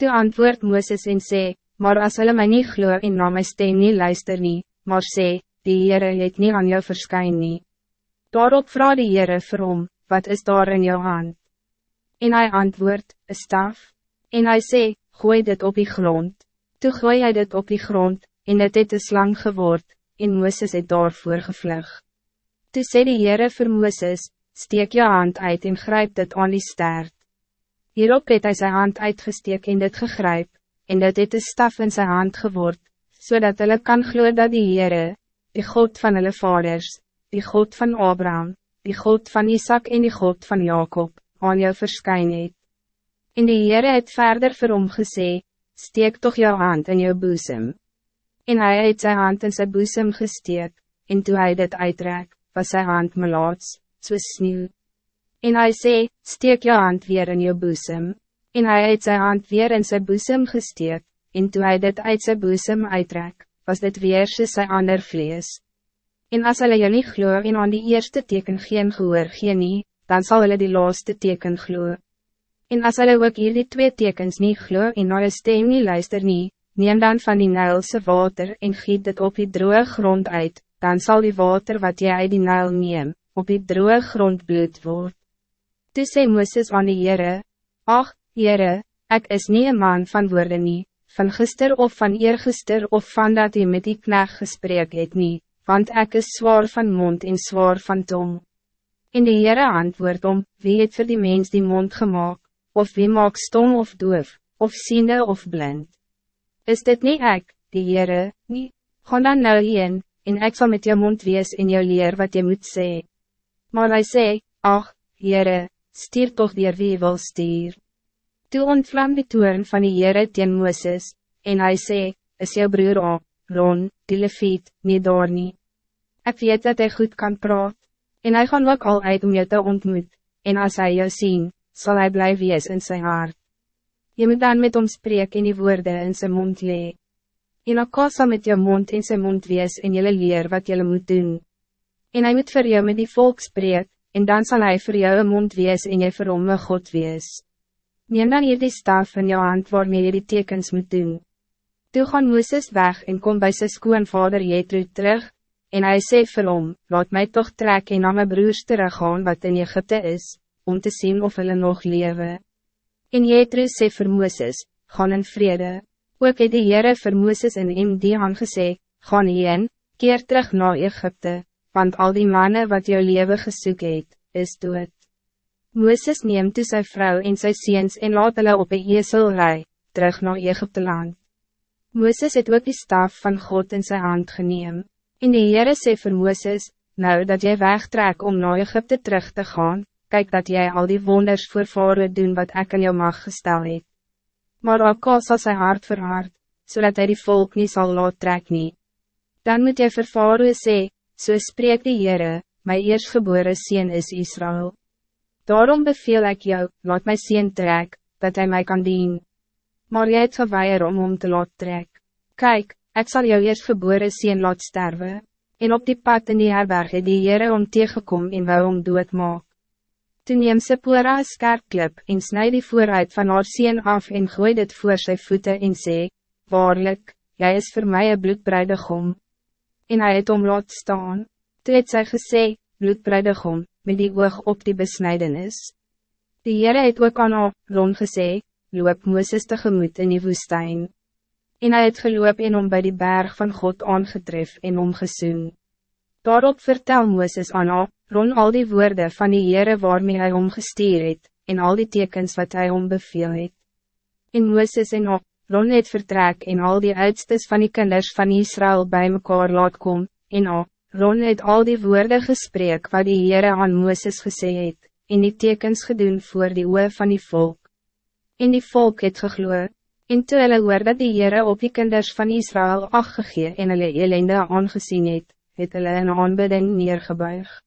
Toe antwoord Mooses en sê, maar as hulle my nie glo en na my stem nie luister nie, maar sê, die Heere het nie aan jou verskyn nie. Daarop vraag die Heere vir hom, wat is daar in jou hand? En hij antwoord, een staf. En hij sê, gooi dit op die grond. Toe gooi hy dit op die grond, en het het een slang geword, en Mooses het daarvoor gevlug. Toe sê die Heere vir Mooses, steek je hand uit en grijp dit aan die stert. Hierop het hij zijn hand uitgesteek en dit gegryp, en dit het een staf in zijn hand geword, zodat so hulle kan glo dat die Heere, die God van hulle vaders, die God van Abraham, die God van Isaac en die God van Jacob, aan jou verskyn het. En die Heere het verder vir hom gesê, steek toch jou hand in jou boezem. En hij het zijn hand in zijn boezem gesteek, en toe hij dit uitrek, was zijn hand melaats, soos sneeuw. En hij sê, steek jou hand weer in jou boezem. En hij het zijn hand weer in zijn boezem gesteek, en toe hij dit uit zijn boezem uittrek, was dit weer soos sy ander vlees. En as hulle jou nie glo en aan die eerste teken geen gehoor gee nie, dan zal hulle die laaste teken glo. En as hulle ook hier die twee tekens nie glo en na jou stem nie luister nie, neem dan van die Nijlse water en giet dit op die droge grond uit, dan zal die water wat jy uit die Nijl neem, op die droge grond bloed word. Toe sê Mooses aan die Heere, Ach, Heere, ek is niet een man van woorden nie, van gister of van eergister of van dat hy met die knecht gesprek het nie, want ek is zwaar van mond en zwaar van tong. In die Heere antwoord om, wie het vir die mens die mond gemaakt, of wie maak stom of doof, of ziende of blind? Is dit niet ek, die Heere, nie? Gaan dan nou heen, en ek zal met jou mond wees in jou leer wat je moet zeggen. Maar hij zei, ach, Heere, stier toch die wie wil stier. Toe ontvlam die toern van die Heere teen Mooses, en hij sê, is jou broer op, Ron, die leviet, nie daar nie. Ek weet dat hij goed kan praat, en hij gaan ook al uit om jou te ontmoet, en als hij jou zien, zal hij blijven wees in zijn hart. Je moet dan met hom spreek en die woorden in zijn mond lee. En ook sal met jou mond in zijn mond wees en jylle leer wat jylle moet doen. En hij moet voor jou met die volk spreek, en dan zal hij voor jou een mond wees en jy vir hom een God wees. Neem dan hier die staf in jou hand waarmee jy die tekens moet doen. Toe gaan Mooses weg en kom bij sy skoonvader Jethro terug, en hij sê vir hom, laat mij toch trek en na my broers teruggaan wat in Egypte is, om te zien of hulle nog lewe. En Jethro sê vir Mooses, gaan in vrede. Ook het die Heere vir Mooses en hem die gesê, gaan heen, keer terug naar Egypte want al die mannen wat jou leven gesoek het, is dood. Mooses neem toe sy vrou en sy seens en laat hulle op een esel rij, terug naar Egypte land. Mooses het ook die staf van God in zijn hand geneem. En die Heere sê vir Mooses, nou dat jij wegtrek om naar Egypte terug te gaan, kijk dat jij al die wonders voor voren doen wat ik aan jou mag gestel het. Maar ook sal sy hart verhard, zodat hij die volk niet zal laat trek nie. Dan moet jy vir Faroe sê, So spreek die Heere, my eersgebore sien is Israël. Daarom beveel ik jou, laat my sien trek, dat hij mij kan dien. Maar jy het geweier om hom te laat trek. Kijk, ik zal jou eersgebore sien laat sterven. En op die pad in die herberg het die Heere om tegenkom en wou om dood maak. Toen neem Sephora een skerp klip en snijd die vooruit van haar sien af en gooi dit voor sy voeten en sê, Waarlik, jij is voor mij een bloedbreidegom en hij het om laat staan. Toe het sy gesê, bloedbreidigom, met die oog op die besnijdenis. Die Heere het ook aan haar rond gesê, loop Mooses tegemoet in die woestijn. En hij het geloop en om bij die berg van God aangetref en omgesoen. Daarop vertel Mooses aan haar, rond al die woorden van die Heere waarmee hij omgesteer het, en al die tekens wat hij ombeveel het. En Mooses en op, Ron het vertrek en al die uitstes van die kinders van Israël bij mekaar laat kom, en al, Ron het al die woorden gesprek wat die Heere aan Mooses gesê het, en die tekens gedoen voor die oe van die volk. En die volk het gegloe, en toe hulle hoor dat die Heere op die kinders van Israël afgegee en hulle elende aangezien het, het hulle in aanbidding neergebuigd.